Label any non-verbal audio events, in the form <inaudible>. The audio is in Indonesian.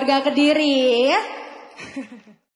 warga Kediri ya? <laughs>